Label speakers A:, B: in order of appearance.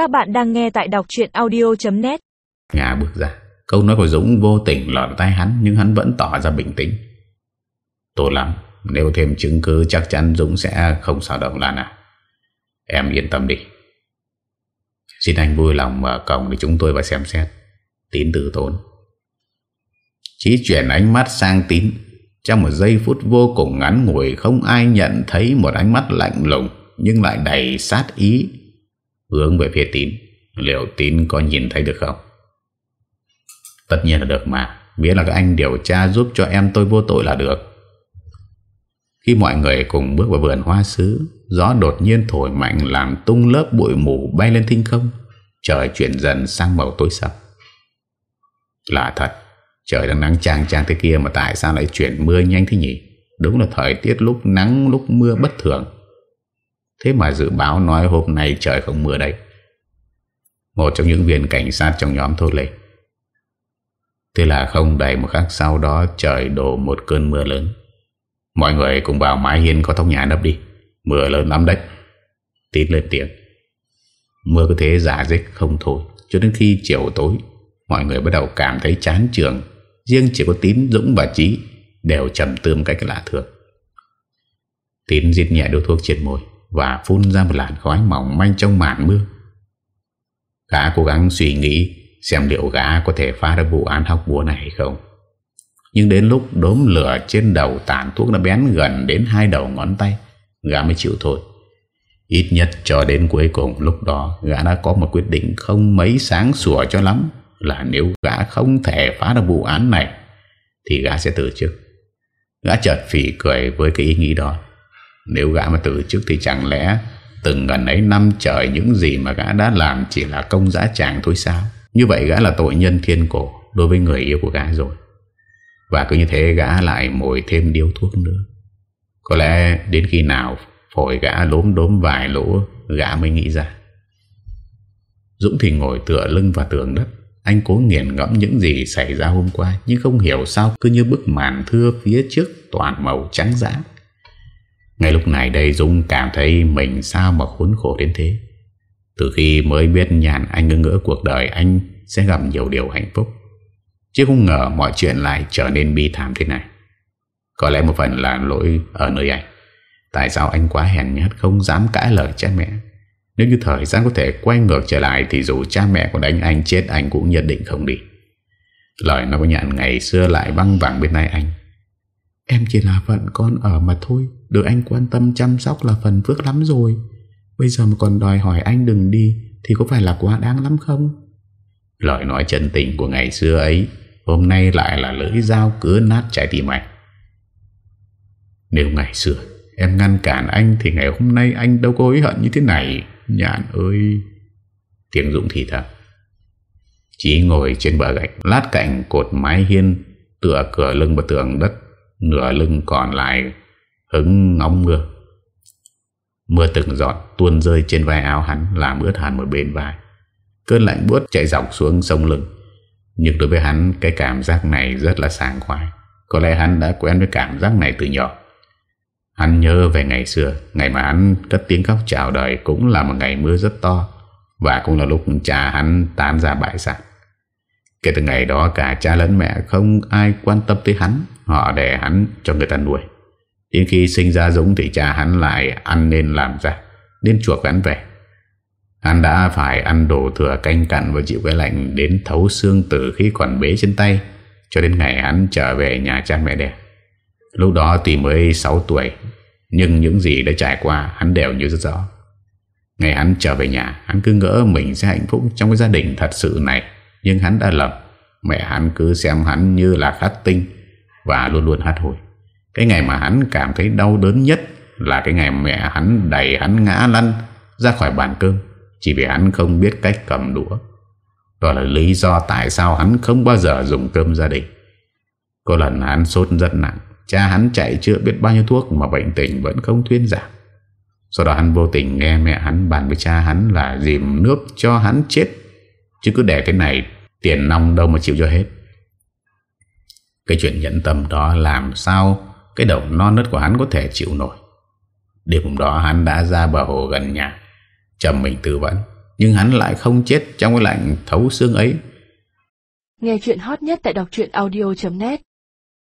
A: Các bạn đang nghe tại đọc chuyện audio.net
B: Nhà bước ra. Câu nói của Dũng vô tình lọt tay hắn, Nhưng hắn vẫn tỏ ra bình tĩnh. Tốt lắm, Nếu thêm chứng cứ, chắc chắn Dũng sẽ không sao động Lan à. Em yên tâm đi. Xin anh vui lòng mở cổng để chúng tôi vào xem xét. Tín từ tốn. Chí chuyển ánh mắt sang tín. Trong một giây phút vô cùng ngắn ngủi, Không ai nhận thấy một ánh mắt lạnh lùng, Nhưng lại đầy sát ý. Hướng về phía tín. Liệu tín có nhìn thấy được không? Tất nhiên là được mà. Miễn là các anh điều tra giúp cho em tôi vô tội là được. Khi mọi người cùng bước vào vườn hoa sứ, Gió đột nhiên thổi mạnh Làm tung lớp bụi mù bay lên thinh không. Trời chuyển dần sang màu tối sầm. Lạ thật, Trời đang nắng chang chang thế kia Mà tại sao lại chuyển mưa nhanh thế nhỉ? Đúng là thời tiết lúc nắng lúc mưa bất thường. Thế mà dự báo nói hôm nay trời không mưa đấy Một trong những viên cảnh sát trong nhóm thốt lên. Thế là không đầy một khắc sau đó trời đổ một cơn mưa lớn. Mọi người cùng vào mái hiên có tóc nhà nấp đi. Mưa lớn lắm đấy. Tít lên tiếng. Mưa cứ thế giả dích không thôi. Cho đến khi chiều tối Mọi người bắt đầu cảm thấy chán trường Riêng chỉ có Tín, Dũng và Trí Đều trầm tươm cách lạ thường. Tín giết nhẹ đôi thuốc trên môi. Và phun ra một làn khói mỏng manh trong màn mưa. Gã cố gắng suy nghĩ Xem liệu gã có thể phá ra vụ án hóc búa này hay không. Nhưng đến lúc đốm lửa trên đầu tàn thuốc đã bén gần đến hai đầu ngón tay, Gã mới chịu thôi. Ít nhất cho đến cuối cùng, lúc đó Gã đã có một quyết định không mấy sáng sủa cho lắm Là nếu gã không thể phá được vụ án này, Thì gã sẽ từ chức. Gã chợt phỉ cười với cái ý nghĩ đó. Nếu gã mà từ chức thì chẳng lẽ Từng gần ấy năm trời những gì mà gã đã làm Chỉ là công giá tràng thôi sao? Như vậy gã là tội nhân thiên cổ Đối với người yêu của gã rồi. Và cứ như thế gã lại mồi thêm điếu thuốc nữa. Có lẽ đến khi nào Phổi gã lốm đốm vài lỗ, Gã mới nghĩ ra. Dũng thì ngồi tựa lưng vào tường đất. Anh cố nghiền ngẫm những gì xảy ra hôm qua, Nhưng không hiểu sao Cứ như bức màn thưa phía trước Toàn màu trắng dã. Ngay lúc này đây Dũng cảm thấy Mình sao mà khốn khổ đến thế. Từ khi mới biết nhàn anh ngưng ngỡ cuộc đời, Anh sẽ gặp nhiều điều hạnh phúc. Chứ không ngờ mọi chuyện lại trở nên bi thảm thế này. Có lẽ một phần là lỗi ở nơi anh. Tại sao anh quá hèn nhát, không dám cãi lời cha mẹ? Nếu như thời gian có thể quay ngược trở lại Thì dù cha mẹ có đánh anh, chết Anh cũng nhận định không đi. Lời nó có nhận ngày xưa lại băng vẳng bên tay anh. Em chỉ là phận con ở mà thôi, Được anh quan tâm chăm sóc là phần phước lắm rồi. Bây giờ mà còn đòi hỏi anh đừng đi, Thì có phải là quá đáng lắm không? Lời nói chân tình của ngày xưa ấy, Hôm nay lại là lưỡi dao cứa nát trái tim anh. Nếu ngày xưa Em ngăn cản anh Thì ngày hôm nay anh đâu có hối hận như thế này. Nhạn ơi! Tiếng Dũng thì thầm. Chỉ ngồi trên bờ gạch, Lát cạnh cột mái hiên, Tựa cửa lưng vào tường đất. Nửa lưng còn lại Hứng ngóng mưa Mưa từng giọt tuôn rơi trên vai áo hắn, Làm ướt hẳn một bên vai. Cơn lạnh buốt chạy dọc xuống sông lưng. Nhưng đối với hắn, Cái cảm giác này rất là sảng khoái. Có lẽ hắn đã quen với cảm giác này từ nhỏ. Hắn nhớ về ngày xưa, Ngày mà hắn cất tiếng khóc chào đời Cũng là một ngày mưa rất to Và cũng là lúc cha hắn tán ra bãi sản Kể từ ngày đó Cả cha lẫn mẹ không ai quan tâm tới hắn, Họ để hắn cho người ta nuôi. Đến khi sinh ra Dũng Thì cha hắn lại ăn nên làm ra Nên chuộc hắn về. Hắn đã phải ăn đồ thừa canh cặn Và chịu cái lạnh đến thấu xương Từ khi còn bế trên tay, Cho đến ngày hắn trở về nhà cha mẹ đẻ. Lúc đó tuy mới 6 tuổi, Nhưng những gì đã trải qua Hắn đều nhớ rất rõ. Ngày hắn trở về nhà, Hắn cứ ngỡ mình sẽ hạnh phúc trong cái gia đình thật sự này. Nhưng hắn đã lầm. Mẹ hắn cứ xem hắn như là khát tinh Và luôn luôn hát hồi Cái ngày mà hắn cảm thấy đau đớn nhất Là cái ngày mẹ hắn đẩy hắn ngã lăn Ra khỏi bàn cơm, Chỉ vì hắn không biết cách cầm đũa. Đó là lý do tại sao hắn không bao giờ dùng cơm gia đình. Có lần hắn sốt rất nặng, Cha hắn chạy chưa biết bao nhiêu thuốc Mà bệnh tình vẫn không thuyên giảm. Sau đó hắn vô tình nghe mẹ hắn bàn với cha hắn Là dìm nước cho hắn chết. Chứ cứ để thế này, Tiền nong đâu mà chịu cho hết. Cái chuyện nhẫn tâm đó Làm sao Cái đầu non nớt của hắn có thể chịu nổi. Đêm hôm đó hắn đã ra bờ hồ gần nhà, Chầm mình tư vấn, Nhưng hắn lại không chết trong cái lạnh thấu xương ấy.
C: Nghe chuyện hot nhất tại đọc audio.net